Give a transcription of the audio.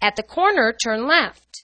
At the corner, turn left.